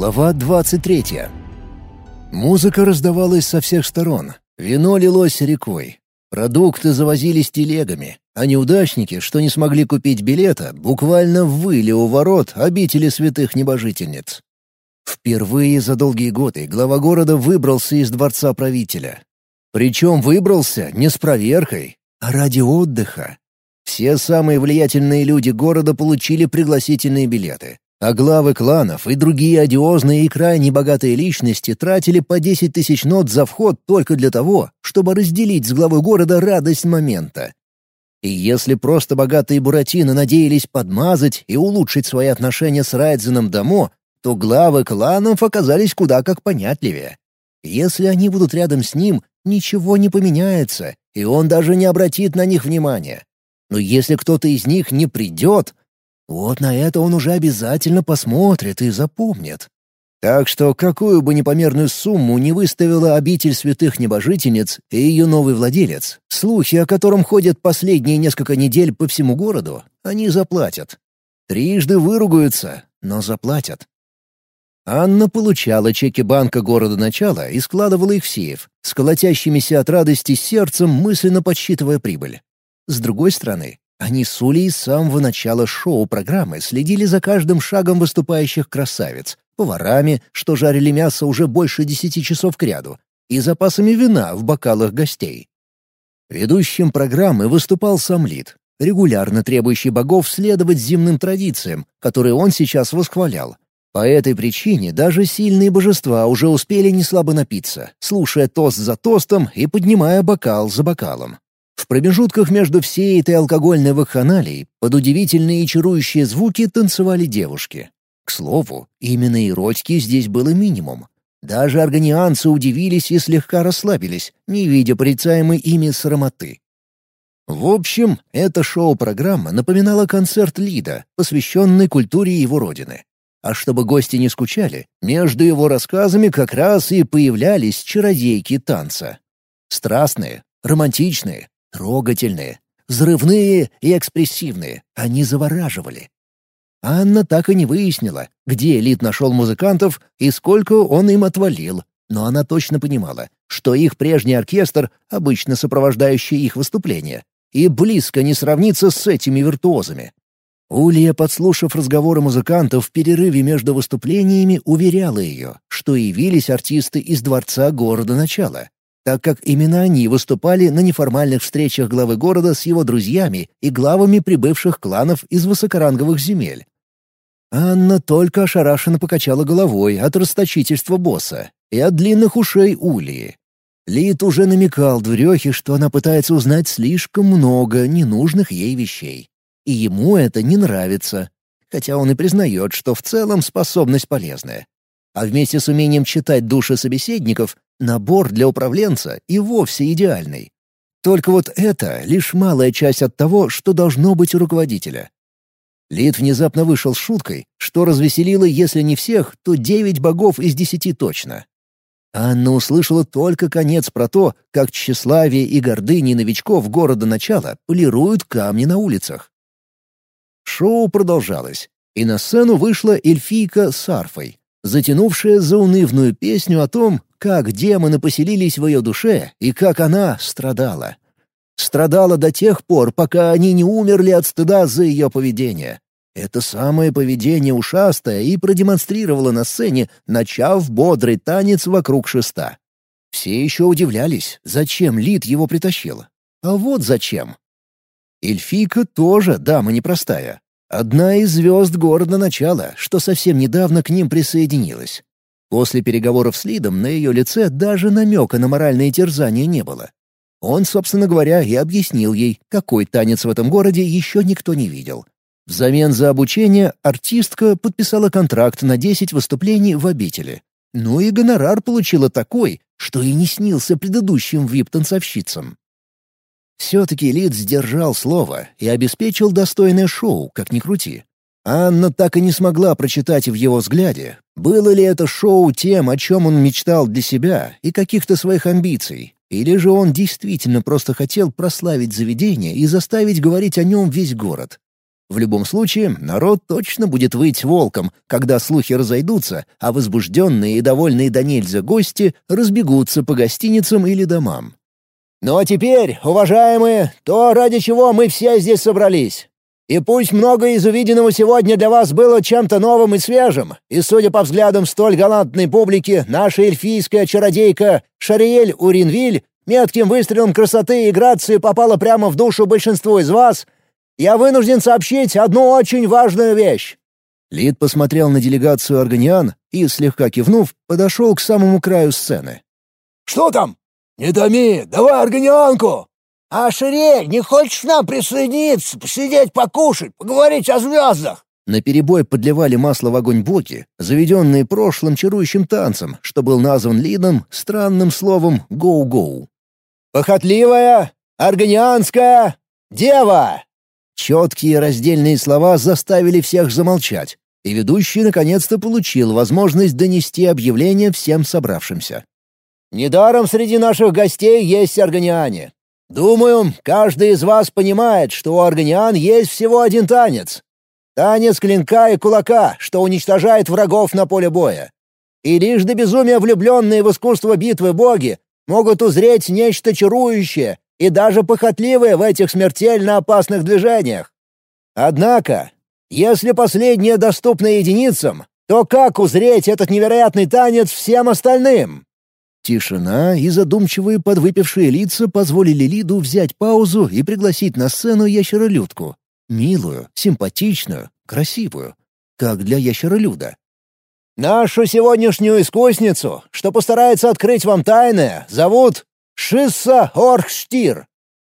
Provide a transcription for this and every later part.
Глава 23. Музыка раздавалась со всех сторон. Вино лилось рекой. Продукты завозились телегами, а неудачники, что не смогли купить билета, буквально выли у ворот обители святых небожительниц. Впервые за долгие годы глава города выбрался из дворца правителя. Причем выбрался не с проверкой, а ради отдыха. Все самые влиятельные люди города получили пригласительные билеты, а главы кланов и другие одиозные и крайне богатые личности тратили по 10 тысяч нот за вход только для того, чтобы разделить с главой города радость момента. И если просто богатые буратино надеялись подмазать и улучшить свои отношения с Райдзеном Дамо, то главы кланов оказались куда как понятливее. Если они будут рядом с ним, ничего не поменяется, и он даже не обратит на них внимания. Но если кто-то из них не придет, вот на это он уже обязательно посмотрит и запомнит. Так что какую бы непомерную сумму не выставила обитель святых небожительниц и ее новый владелец, слухи о котором ходят последние несколько недель по всему городу, они заплатят. Трижды выругаются, но заплатят. Анна получала чеки банка города начала и складывала их в сейф, с колотящимися от радости сердцем мысленно подсчитывая прибыль. С другой стороны, они с Улей с самого начала шоу-программы следили за каждым шагом выступающих красавиц, поварами, что жарили мясо уже больше десяти часов кряду, и запасами вина в бокалах гостей. Ведущим программы выступал сам Лид, регулярно требующий богов следовать земным традициям, которые он сейчас восхвалял, по этой причине даже сильные божества уже успели неслабо напиться, слушая тост за тостом и поднимая бокал за бокалом. Промежутках между всей этой алкогольной вакханалией под удивительные и чарующие звуки танцевали девушки. К слову, именно эротики здесь было минимум. Даже органианцы удивились и слегка расслабились, не видя порицаемой ими срамоты. В общем, эта шоу-программа напоминала концерт Лида, посвященный культуре его родины. А чтобы гости не скучали, между его рассказами как раз и появлялись чародейки танца. Страстные, романтичные, трогательные, взрывные и экспрессивные. Они завораживали. Анна так и не выяснила, где Элит нашел музыкантов и сколько он им отвалил, но она точно понимала, что их прежний оркестр, обычно сопровождающий их выступления, и близко не сравнится с этими виртуозами. Улья, подслушав разговоры музыкантов в перерыве между выступлениями, уверяла ее, что явились артисты из дворца города начала, так как именно они выступали на неформальных встречах главы города с его друзьями и главами прибывших кланов из высокоранговых земель. Анна только ошарашенно покачала головой от расточительства босса и от длинных ушей Ульи. Лид уже намекал Дурехе, что она пытается узнать слишком много ненужных ей вещей и ему это не нравится, хотя он и признает, что в целом способность полезная. А вместе с умением читать души собеседников, набор для управленца и вовсе идеальный. Только вот это лишь малая часть от того, что должно быть у руководителя. Лид внезапно вышел с шуткой, что развеселило, если не всех, то девять богов из десяти точно. Анна услышала только конец про то, как тщеславие и гордыни новичков города начала полируют камни на улицах. Шоу продолжалось, и на сцену вышла эльфийка с арфой, затянувшая заунывную песню о том, как демоны поселились в ее душе и как она страдала. Страдала до тех пор, пока они не умерли от стыда за ее поведение. Это самое поведение ушастое и продемонстрировало на сцене, начав бодрый танец вокруг шеста. Все еще удивлялись, зачем Лид его притащил. А вот зачем. Эльфийка тоже дама непростая. Одна из звезд города начала, что совсем недавно к ним присоединилась. После переговоров с Лидом на ее лице даже намека на моральные терзания не было. Он, собственно говоря, и объяснил ей, какой танец в этом городе еще никто не видел. Взамен за обучение артистка подписала контракт на 10 выступлений в обители. Ну и гонорар получила такой, что и не снился предыдущим вип-танцовщицам. Все-таки Лид сдержал слово и обеспечил достойное шоу, как ни крути. Анна так и не смогла прочитать в его взгляде, было ли это шоу тем, о чем он мечтал для себя и каких-то своих амбиций, или же он действительно просто хотел прославить заведение и заставить говорить о нем весь город. В любом случае, народ точно будет выть волком, когда слухи разойдутся, а возбужденные и довольные до нельзя гости разбегутся по гостиницам или домам. «Ну а теперь, уважаемые, то, ради чего мы все здесь собрались. И пусть многое из увиденного сегодня для вас было чем-то новым и свежим, и, судя по взглядам столь галантной публики, наша эльфийская чародейка Шариэль Уринвиль метким выстрелом красоты и грации попала прямо в душу большинству из вас, я вынужден сообщить одну очень важную вещь». Лид посмотрел на делегацию органиан и, слегка кивнув, подошел к самому краю сцены. «Что там?» «Не томи, давай органианку!» «А Ширель, не хочешь нам присоединиться, посидеть, покушать, поговорить о звездах?» На перебой подливали масло в огонь боки, заведенные прошлым чарующим танцем, что был назван Лидом странным словом «гоу-гоу». «Похотливая, органианская, дева!» Четкие раздельные слова заставили всех замолчать, и ведущий наконец-то получил возможность донести объявление всем собравшимся. «Недаром среди наших гостей есть органиане. Думаю, каждый из вас понимает, что у органиан есть всего один танец. Танец клинка и кулака, что уничтожает врагов на поле боя. И лишь до безумия влюбленные в искусство битвы боги могут узреть нечто чарующее и даже похотливое в этих смертельно опасных движениях. Однако, если последнее доступно единицам, то как узреть этот невероятный танец всем остальным? Тишина и задумчивые подвыпившие лица позволили Лиду взять паузу и пригласить на сцену ящеролюдку. Милую, симпатичную, красивую. Как для ящеролюда. «Нашу сегодняшнюю искусницу, что постарается открыть вам тайное, зовут Шисса Орхштир.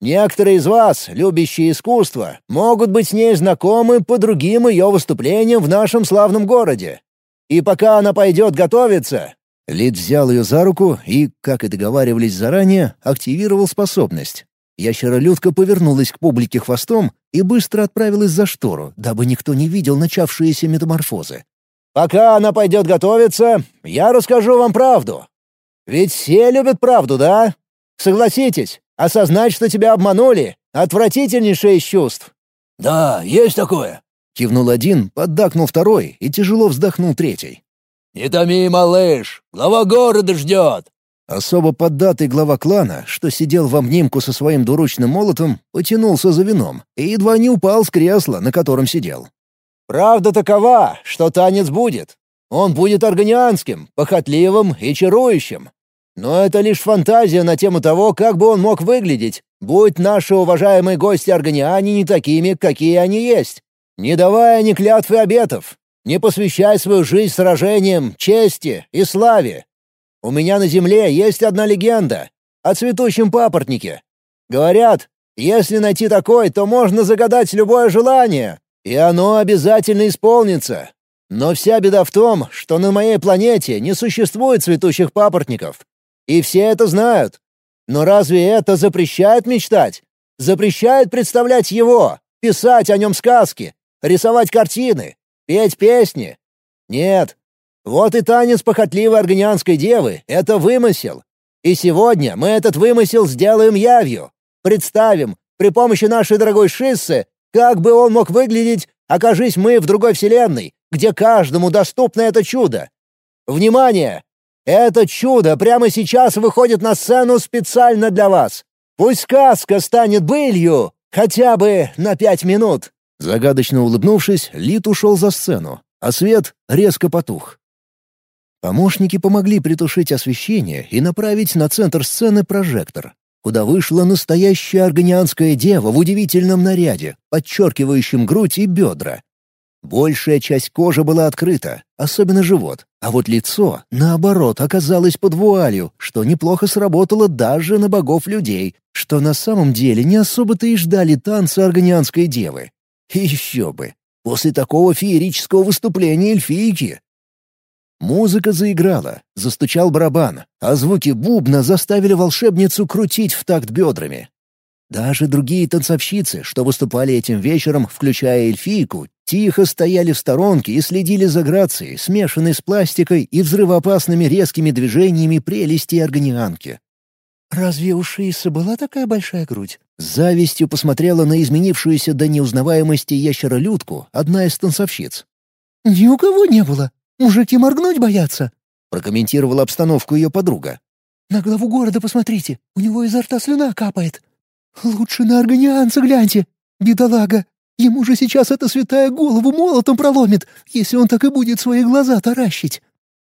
Некоторые из вас, любящие искусство, могут быть с ней знакомы по другим ее выступлениям в нашем славном городе. И пока она пойдет готовиться, Лид взял ее за руку и, как и договаривались заранее, активировал способность. Ящеролюдка повернулась к публике хвостом и быстро отправилась за штору, дабы никто не видел начавшиеся метаморфозы. «Пока она пойдет готовиться, я расскажу вам правду. Ведь все любят правду, да? Согласитесь, осознать, что тебя обманули — отвратительнейшее из чувств». «Да, есть такое», — кивнул один, поддакнул второй и тяжело вздохнул третий. «Не томи, малыш! Глава города ждет!» Особо поддатый глава клана, что сидел в обнимку со своим двуручным молотом, потянулся за вином и едва не упал с кресла, на котором сидел. «Правда такова, что танец будет. Он будет органианским, похотливым и чарующим. Но это лишь фантазия на тему того, как бы он мог выглядеть, будь наши уважаемые гости органиане не такими, какие они есть, не давая ни клятв и обетов, не посвящай свою жизнь сражениям, чести и славе. У меня на земле есть одна легенда о цветущем папоротнике. Говорят, если найти такой, то можно загадать любое желание, и оно обязательно исполнится. Но вся беда в том, что на моей планете не существует цветущих папоротников. И все это знают. Но разве это запрещает мечтать? Запрещает представлять его, писать о нем сказки, рисовать картины, Петь песни? Нет. Вот и танец похотливой аргонианской девы — это вымысел. И сегодня мы этот вымысел сделаем явью. Представим, при помощи нашей дорогой Шиссы, как бы он мог выглядеть, окажись мы в другой вселенной, где каждому доступно это чудо. Внимание! Это чудо прямо сейчас выходит на сцену специально для вас. Пусть сказка станет былью, хотя бы на пять минут. Загадочно улыбнувшись, Лит ушел за сцену, а свет резко потух. Помощники помогли притушить освещение и направить на центр сцены прожектор, куда вышла настоящая органианская дева в удивительном наряде, подчеркивающем грудь и бедра. Большая часть кожи была открыта, особенно живот, а вот лицо, наоборот, оказалось под вуалью, что неплохо сработало даже на богов людей, что на самом деле не особо-то и ждали танца органианской девы. Еще бы! После такого феерического выступления эльфийки! Музыка заиграла, застучал барабан, а звуки бубна заставили волшебницу крутить в такт бедрами. Даже другие танцовщицы, что выступали этим вечером, включая эльфийку, тихо стояли в сторонке и следили за грацией, смешанной с пластикой и взрывоопасными резкими движениями прелести органианки. «Разве у Шииса была такая большая грудь?» С завистью посмотрела на изменившуюся до неузнаваемости ящеролюдку одна из танцовщиц. «Ни у кого не было. Мужики моргнуть боятся», — прокомментировала обстановку ее подруга. «На главу города посмотрите, у него изо рта слюна капает. Лучше на органианца гляньте, бедолага. Ему же сейчас эта святая голову молотом проломит, если он так и будет свои глаза таращить».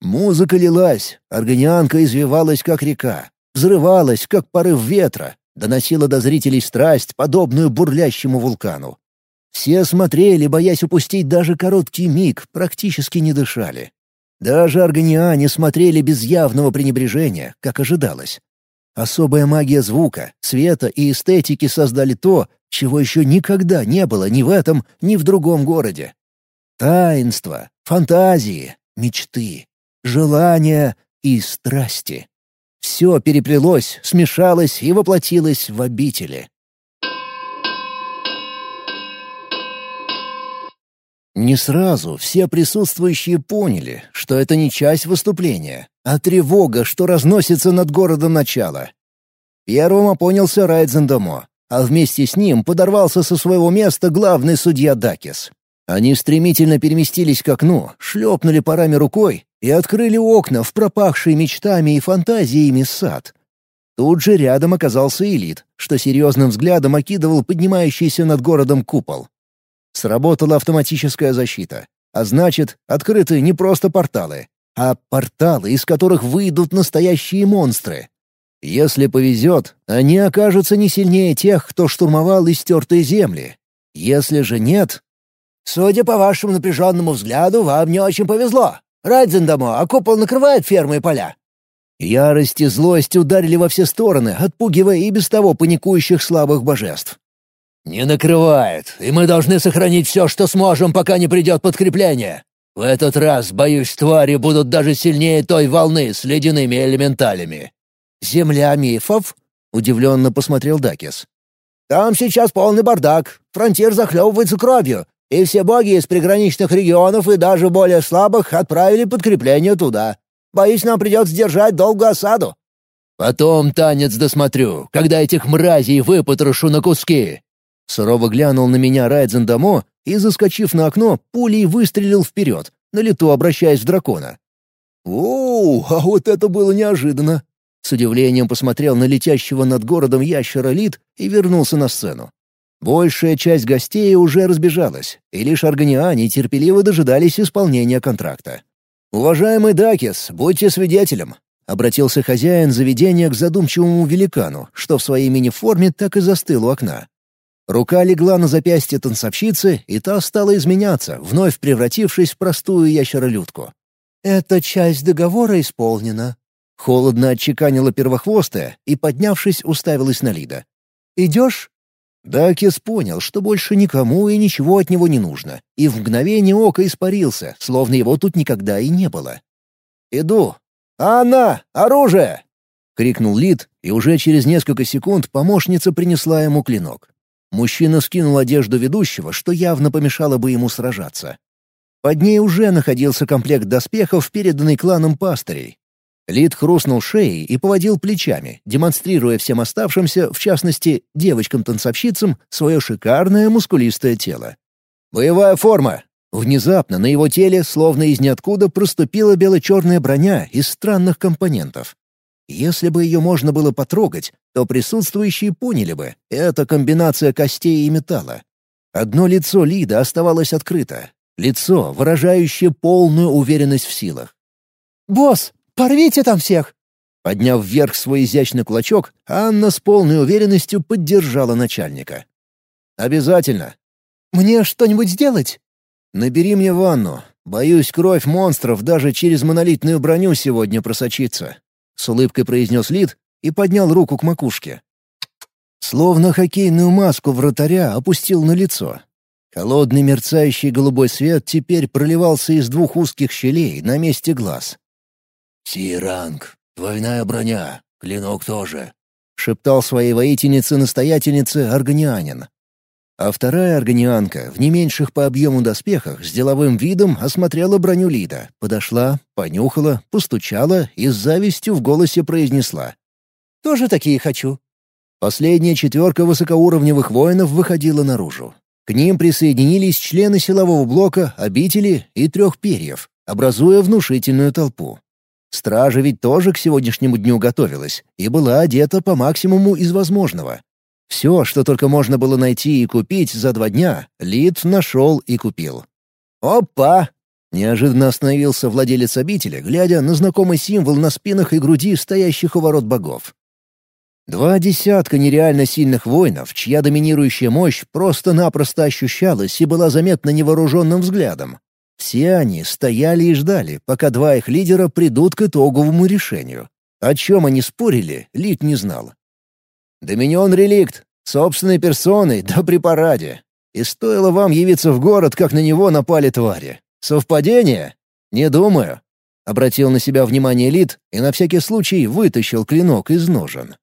Музыка лилась, органианка извивалась, как река, взрывалась, как порыв ветра, доносила до зрителей страсть, подобную бурлящему вулкану. Все смотрели, боясь упустить даже короткий миг, практически не дышали. Даже органиане смотрели без явного пренебрежения, как ожидалось. Особая магия звука, света и эстетики создали то, чего еще никогда не было ни в этом, ни в другом городе. Таинство, фантазии, мечты, желания и страсти. Все переплелось, смешалось и воплотилось в обители. Не сразу все присутствующие поняли, что это не часть выступления, а тревога, что разносится над городом начала. Первым опонился Райдзендомо, а вместе с ним подорвался со своего места главный судья Дакис. Они стремительно переместились к окну, шлепнули парами рукой и открыли окна в пропахший мечтами и фантазиями сад. Тут же рядом оказался элит, что серьезным взглядом окидывал поднимающийся над городом купол. Сработала автоматическая защита, а значит, открыты не просто порталы, а порталы, из которых выйдут настоящие монстры. Если повезет, они окажутся не сильнее тех, кто штурмовал истертые земли. Если же нет... «Судя по вашему напряженному взгляду, вам не очень повезло. Райдзендамо, а купол накрывает фермы и поля?» Ярость и злость ударили во все стороны, отпугивая и без того паникующих слабых божеств. «Не накрывает, и мы должны сохранить все, что сможем, пока не придет подкрепление. В этот раз, боюсь, твари будут даже сильнее той волны с ледяными элементалями». «Земля мифов?» — удивленно посмотрел Дакис. «Там сейчас полный бардак, фронтир захлебывается кровью, и все боги из приграничных регионов и даже более слабых отправили подкрепление туда. Боюсь, нам придется держать долгую осаду». «Потом танец досмотрю, когда этих мразей выпотрошу на куски», Сурово глянул на меня Райдзен Дамо и, заскочив на окно, пулей выстрелил вперед, на лету обращаясь в дракона. «Оу, а вот это было неожиданно!» С удивлением посмотрел на летящего над городом ящера Лид и вернулся на сцену. Большая часть гостей уже разбежалась, и лишь органиане терпеливо дожидались исполнения контракта. «Уважаемый Дакис, будьте свидетелем!» — обратился хозяин заведения к задумчивому великану, что в своей мини-форме так и застыл у окна. Рука легла на запястье танцовщицы, и та стала изменяться, вновь превратившись в простую ящеролюдку. «Эта часть договора исполнена», — холодно отчеканила первохвостая и, поднявшись, уставилась на Лида. «Идешь?» Дакис понял, что больше никому и ничего от него не нужно, и в мгновение ока испарился, словно его тут никогда и не было. «Иду! Анна, оружие!» — крикнул Лид, и уже через несколько секунд помощница принесла ему клинок. Мужчина скинул одежду ведущего, что явно помешало бы ему сражаться. Под ней уже находился комплект доспехов, переданный кланом пастырей. Лид хрустнул шеей и поводил плечами, демонстрируя всем оставшимся, в частности, девочкам-танцовщицам, свое шикарное мускулистое тело. «Боевая форма!» Внезапно на его теле, словно из ниоткуда, проступила бело-черная броня из странных компонентов. Если бы ее можно было потрогать, то присутствующие поняли бы — это комбинация костей и металла. Одно лицо Лида оставалось открыто. Лицо, выражающее полную уверенность в силах. «Босс, порвите там всех!» Подняв вверх свой изящный кулачок, Анна с полной уверенностью поддержала начальника. «Обязательно!» «Мне что-нибудь сделать?» «Набери мне ванну. Боюсь, кровь монстров даже через монолитную броню сегодня просочится. — с улыбкой произнес Лид и поднял руку к макушке. Словно хоккейную маску вратаря опустил на лицо. Холодный мерцающий голубой свет теперь проливался из двух узких щелей на месте глаз. «Си-ранг, двойная броня, клинок тоже», — шептал своей воительнице-настоятельнице органианин. А вторая органианка в не меньших по объему доспехах с деловым видом осмотрела броню Лида, подошла, понюхала, постучала и с завистью в голосе произнесла. «Тоже такие хочу». Последняя четверка высокоуровневых воинов выходила наружу. К ним присоединились члены силового блока, обители и трех перьев, образуя внушительную толпу. Стража ведь тоже к сегодняшнему дню готовилась и была одета по максимуму из возможного. Все, что только можно было найти и купить за два дня, Лид нашел и купил. «Опа!» — неожиданно остановился владелец обители, глядя на знакомый символ на спинах и груди стоящих у ворот богов. Два десятка нереально сильных воинов, чья доминирующая мощь просто-напросто ощущалась и была заметна невооруженным взглядом. Все они стояли и ждали, пока два их лидера придут к итоговому решению. О чем они спорили, Лид не знал. «Доминион реликт, собственной персоной, да при параде. И стоило вам явиться в город, как на него напали твари. Совпадение? Не думаю». Обратил на себя внимание Лид и на всякий случай вытащил клинок из ножен.